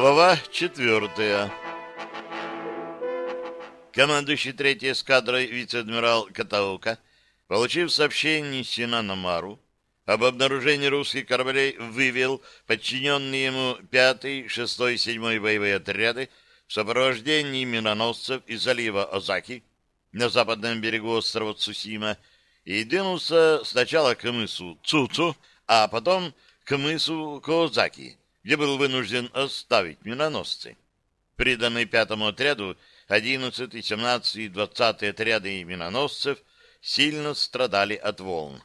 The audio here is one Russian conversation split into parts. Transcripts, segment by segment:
Глава четвертая. Командующий третьей эскадрой вице-адмирал Катаука, получив сообщение Синана Мару об обнаружении русских кораблей, вывел подчиненные ему 5-й, 6-й, 7-й боевые отряды в сопровождении миноносцев из залива Озаки на западном берегу острова Цусима и двинулся сначала к мысу Цуцу, а потом к мысу Коозаки, где был вынужден оставить миноносцы. Приданный пятому отряду 11, 17 и 20 отряды миноносцев сильно страдали от волн.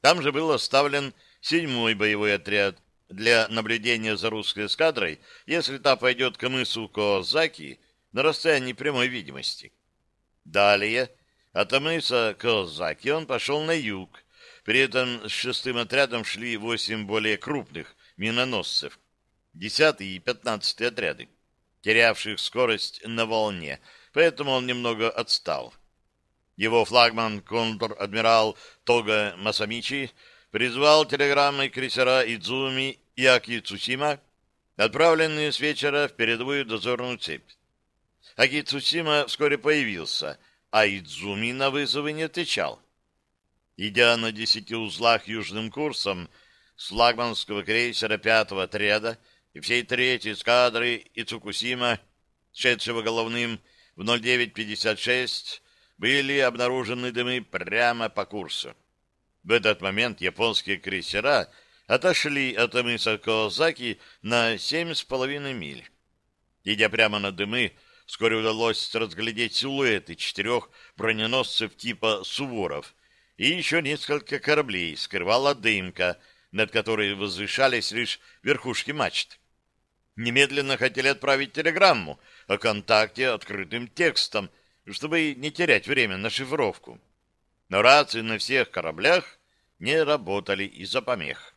Там же был оставлен седьмой боевой отряд для наблюдения за русской эскадрой, если та пойдет к мысу Коозаки на расстоянии прямой видимости. Далее от мыса Коозаки он пошел на юг, при этом с шестым отрядом шли восемь более крупных миноносцев, десятый и пятнадцатый отряды, терявших скорость на волне, поэтому он немного отстал. Его флагман, контр-адмирал Тога Масамичи, призвал телеграммой крейсера Идзуми и Аки Цусима, отправленные с вечера в передовую дозорную цепь. Аки Цусима вскоре появился, а Идзуми на вызовы не отвечал. Идя на десяти узлах южным курсом с флагманского крейсера пятого отряда и всей третьей эскадры и Цукусима, шедшего головным в 0956, были обнаружены дымы прямо по курсу. В этот момент японские крейсера отошли от мыса Коозаки на семь с половиной миль. Идя прямо на дымы, вскоре удалось разглядеть силуэты четырех броненосцев типа «Суворов», и еще несколько кораблей скрывала дымка, над которой возвышались лишь верхушки мачт. Немедленно хотели отправить телеграмму о контакте открытым текстом, чтобы не терять время на шифровку. Но рации на всех кораблях не работали из-за помех.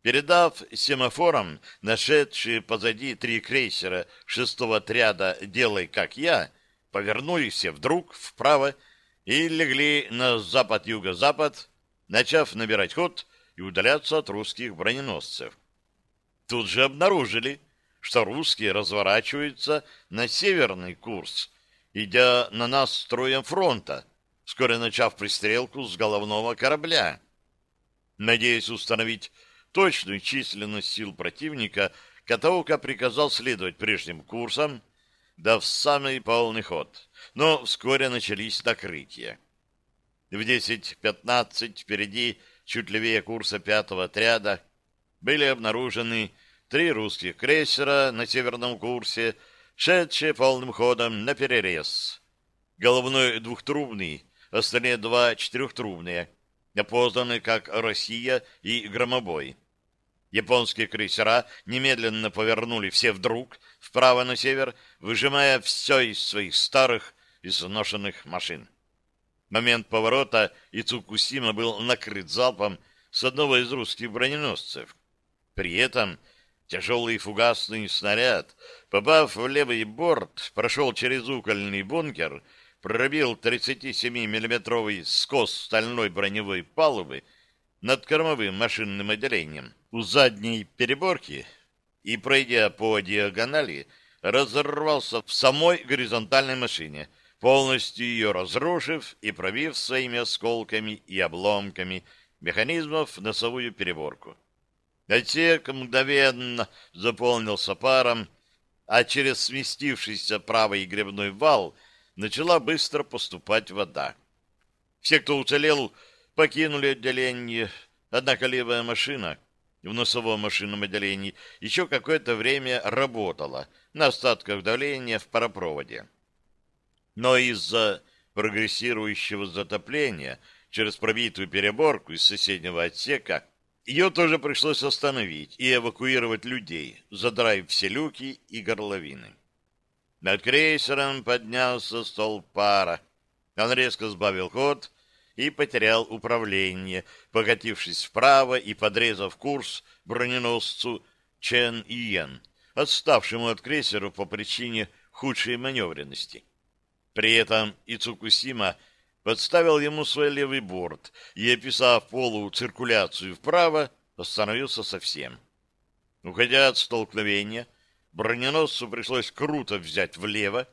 Передав семафорам нашедшие позади три крейсера шестого отряда «Делай, как я», повернулись вдруг вправо и легли на запад-юго-запад, начав набирать ход и удаляться от русских броненосцев. Тут же обнаружили, что русские разворачиваются на северный курс, идя на нас строем фронта, вскоре начав пристрелку с головного корабля. Надеясь установить точную численность сил противника, Катаука приказал следовать прежним курсам, дав самый полный ход но вскоре начались накрытия. В 10-15 впереди, чуть левее курса пятого отряда, были обнаружены три русских крейсера на северном курсе, шедшие полным ходом на перерез. Головной двухтрубный, остальные два четырехтрубные, опознаны как «Россия» и «Громобой». Японские крейсера немедленно повернули все вдруг вправо на север, выжимая все из своих старых изношенных машин. момент поворота Ицукусима был накрыт залпом с одного из русских броненосцев. При этом тяжелый фугасный снаряд, попав в левый борт, прошел через укольный бункер, пробил 37-миллиметровый скос стальной броневой палубы над кормовым машинным отделением у задней переборки и, пройдя по диагонали, разорвался в самой горизонтальной машине — полностью ее разрушив и пробив своими осколками и обломками механизмов носовую переборку. Отсек мгновенно заполнился паром, а через сместившийся правый гребной вал начала быстро поступать вода. Все, кто уцелел, покинули отделение, однако левая машина в носовом машинном отделении еще какое-то время работала на остатках давления в паропроводе но из-за прогрессирующего затопления через пробитую переборку из соседнего отсека ее тоже пришлось остановить и эвакуировать людей, задраив все люки и горловины. Над крейсером поднялся стол пара. Он резко сбавил ход и потерял управление, покатившись вправо и подрезав курс броненосцу Чен Иен, отставшему от крейсера по причине худшей маневренности. При этом Ицукусима подставил ему свой левый борт и, описав полуциркуляцию вправо, остановился совсем. Уходя от столкновения, броненосцу пришлось круто взять влево,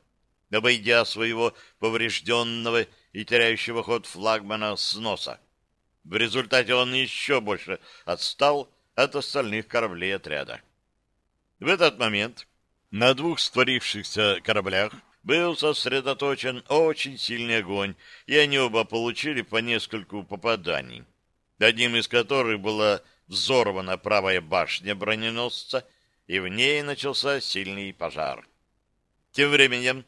обойдя своего поврежденного и теряющего ход флагмана с носа. В результате он еще больше отстал от остальных кораблей отряда. В этот момент на двух створившихся кораблях был сосредоточен очень сильный огонь, и они оба получили по нескольку попаданий, одним из которых была взорвана правая башня броненосца, и в ней начался сильный пожар. Тем временем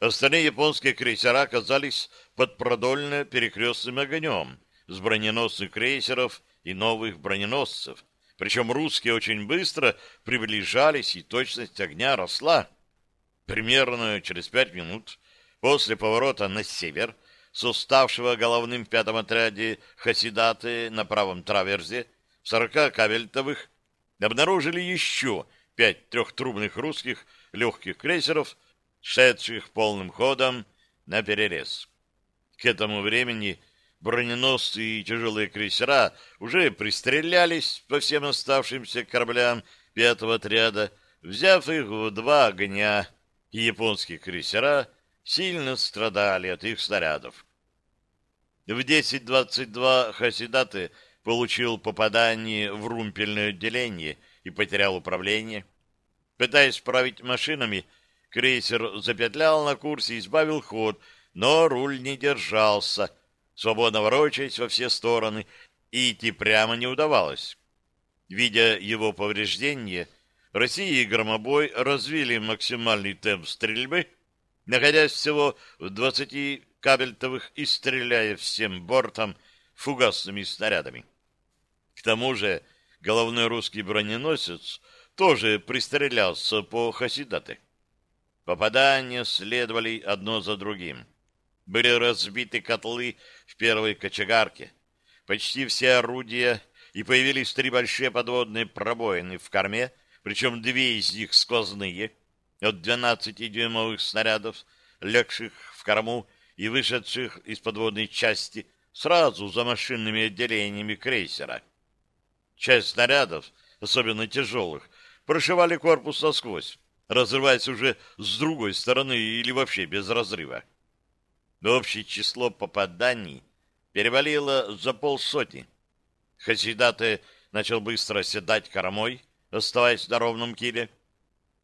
остальные японские крейсера оказались под продольно перекрестным огнем с броненосных крейсеров и новых броненосцев, причем русские очень быстро приближались, и точность огня росла. Примерно через пять минут после поворота на север с уставшего головным в пятом отряде Хасидаты на правом траверзе сорока кабельтовых обнаружили еще пять трехтрубных русских легких крейсеров, шедших полным ходом на перерез. К этому времени броненосцы и тяжелые крейсера уже пристрелялись по всем оставшимся кораблям пятого отряда, взяв их в два огня, и японские крейсера сильно страдали от их снарядов. В 10.22 Хасидаты получил попадание в румпельное отделение и потерял управление. Пытаясь справить машинами, крейсер запетлял на курсе и избавил ход, но руль не держался, свободно ворочаясь во все стороны, и идти прямо не удавалось. Видя его повреждения, Россия и Громобой развили максимальный темп стрельбы, находясь всего в 20 кабельтовых и стреляя всем бортом фугасными снарядами. К тому же головной русский броненосец тоже пристрелялся по Хасидате. Попадания следовали одно за другим. Были разбиты котлы в первой кочегарке, почти все орудия, и появились три большие подводные пробоины в корме, причем две из них сквозные, от 12-дюймовых снарядов, легших в корму и вышедших из подводной части сразу за машинными отделениями крейсера. Часть снарядов, особенно тяжелых, прошивали корпус насквозь, разрываясь уже с другой стороны или вообще без разрыва. Общее число попаданий перевалило за полсотни. Хасидате начал быстро оседать кормой, оставаясь на ровном киле.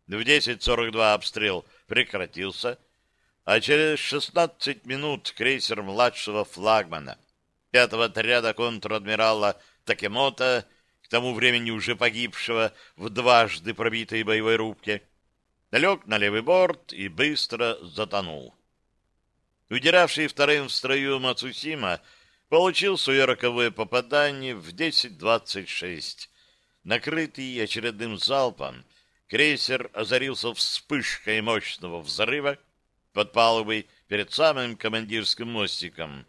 В 10.42 обстрел прекратился, а через 16 минут крейсер младшего флагмана пятого отряда контр-адмирала Такемота, к тому времени уже погибшего в дважды пробитой боевой рубке, лег на левый борт и быстро затонул. Удиравший вторым в строю Мацусима получил свое роковое попадание в 10.26. Накрытый очередным залпом, крейсер озарился вспышкой мощного взрыва под палубой перед самым командирским мостиком.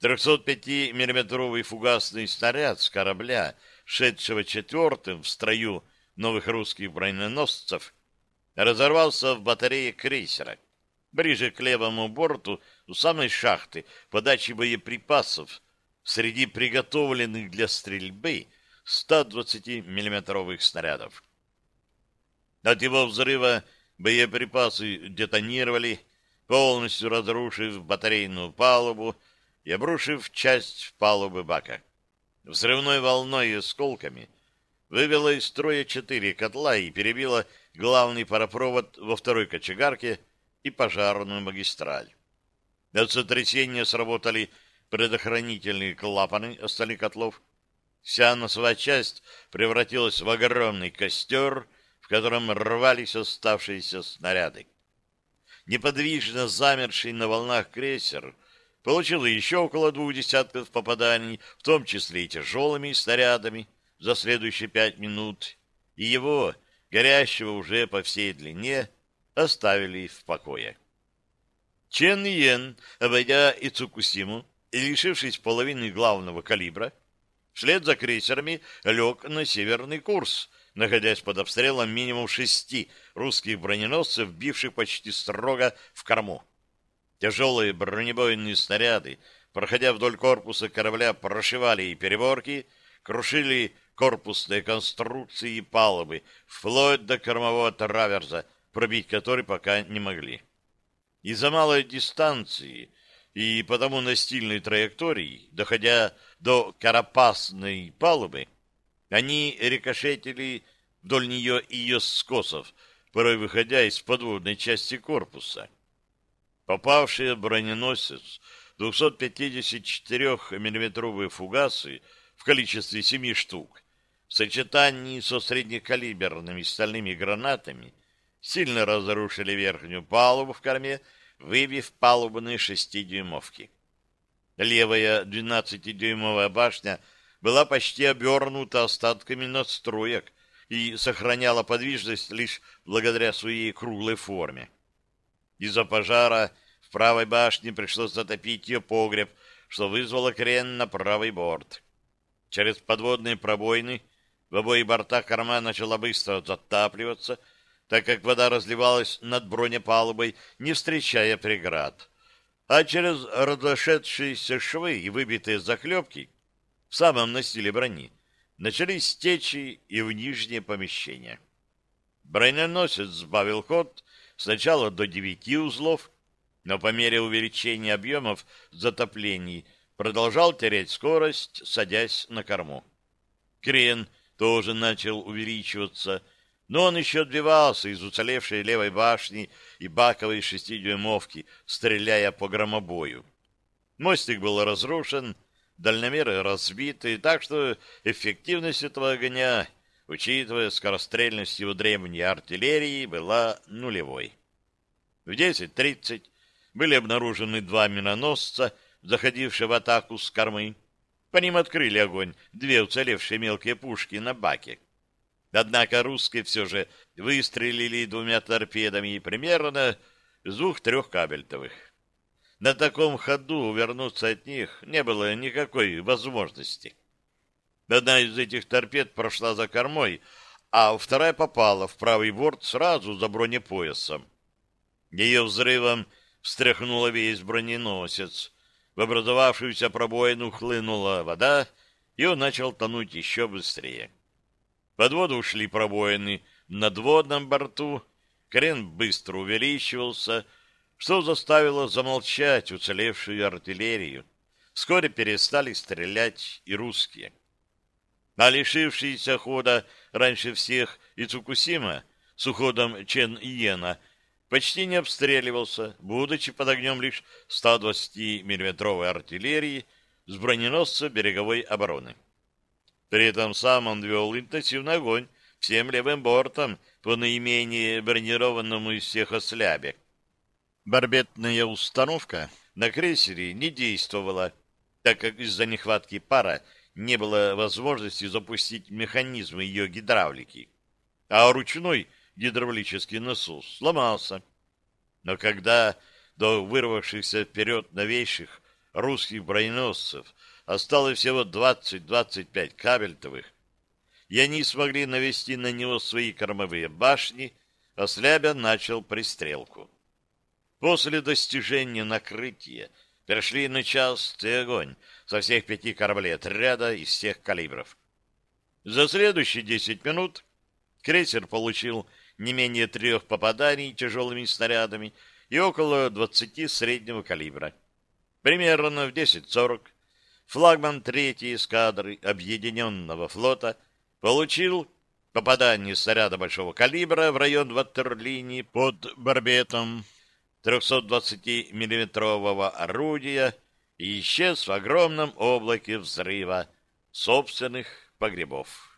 305-миллиметровый фугасный снаряд с корабля, шедшего четвертым в строю новых русских броненосцев, разорвался в батарее крейсера ближе к левому борту у самой шахты подачи боеприпасов среди приготовленных для стрельбы 120 миллиметровых снарядов. От его взрыва боеприпасы детонировали, полностью разрушив батарейную палубу и обрушив часть палубы бака. Взрывной волной и осколками вывела из строя четыре котла и перебила главный паропровод во второй кочегарке — и пожарную магистраль. От сотрясения сработали предохранительные клапаны остальных котлов. Вся носовая часть превратилась в огромный костер, в котором рвались оставшиеся снаряды. Неподвижно замерший на волнах крейсер получил еще около двух десятков попаданий, в том числе и тяжелыми снарядами, за следующие пять минут, и его, горящего уже по всей длине, оставили в покое. Чен Йен, обойдя Ицукусиму и лишившись половины главного калибра, вслед за крейсерами лег на северный курс, находясь под обстрелом минимум шести русских броненосцев, бивших почти строго в корму. Тяжелые бронебойные снаряды, проходя вдоль корпуса корабля, прошивали и переборки, крушили корпусные конструкции и палубы, вплоть до кормового траверза, пробить который пока не могли. Из-за малой дистанции и потому настильной траектории, доходя до карапасной палубы, они рикошетили вдоль нее и ее скосов, порой выходя из подводной части корпуса. Попавшие броненосец 254 миллиметровые фугасы в количестве семи штук в сочетании со среднекалиберными стальными гранатами сильно разрушили верхнюю палубу в корме, выбив палубные шестидюймовки. Левая двенадцатидюймовая башня была почти обернута остатками надстроек и сохраняла подвижность лишь благодаря своей круглой форме. Из-за пожара в правой башне пришлось затопить ее погреб, что вызвало крен на правый борт. Через подводные пробоины в обоих бортах корма начала быстро затапливаться, так как вода разливалась над бронепалубой, не встречая преград. А через разошедшиеся швы и выбитые заклепки в самом настиле брони начались течи и в нижнее помещение. Броненосец сбавил ход сначала до девяти узлов, но по мере увеличения объемов затоплений продолжал терять скорость, садясь на корму. Крен тоже начал увеличиваться, но он еще отбивался из уцелевшей левой башни и баковой шестидюймовки, стреляя по громобою. Мостик был разрушен, дальномеры разбиты, так что эффективность этого огня, учитывая скорострельность его древней артиллерии, была нулевой. В 10.30 были обнаружены два миноносца, заходившие в атаку с кормы. По ним открыли огонь две уцелевшие мелкие пушки на баке. Однако русские все же выстрелили двумя торпедами примерно с двух-трех кабельтовых. На таком ходу увернуться от них не было никакой возможности. Одна из этих торпед прошла за кормой, а вторая попала в правый борт сразу за бронепоясом. Ее взрывом встряхнуло весь броненосец. В образовавшуюся пробоину хлынула вода, и он начал тонуть еще быстрее. Под воду ушли пробоины на надводном борту, крен быстро увеличивался, что заставило замолчать уцелевшую артиллерию. Вскоре перестали стрелять и русские. А лишившийся хода раньше всех и Цукусима с уходом Чен Иена почти не обстреливался, будучи под огнем лишь 120 миллиметровой артиллерии с броненосца береговой обороны. При этом сам он вел интенсивный огонь всем левым бортом по наименее бронированному из всех ослябе. Барбетная установка на крейсере не действовала, так как из-за нехватки пара не было возможности запустить механизмы ее гидравлики, а ручной гидравлический насос сломался. Но когда до вырвавшихся вперед новейших русских броненосцев осталось всего 20-25 кабельтовых, и они смогли навести на него свои кормовые башни, Ослябя начал пристрелку. После достижения накрытия перешли на частый огонь со всех пяти кораблей отряда из всех калибров. За следующие десять минут крейсер получил не менее трех попаданий тяжелыми снарядами и около двадцати среднего калибра. Примерно в 10.40 флагман третьей эскадры Объединенного флота получил попадание снаряда большого калибра в район ватерлинии под Барбетом 320-миллиметрового орудия и исчез в огромном облаке взрыва собственных погребов.